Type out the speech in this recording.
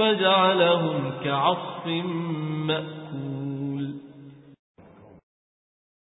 فجعلهم كعصف مأكول.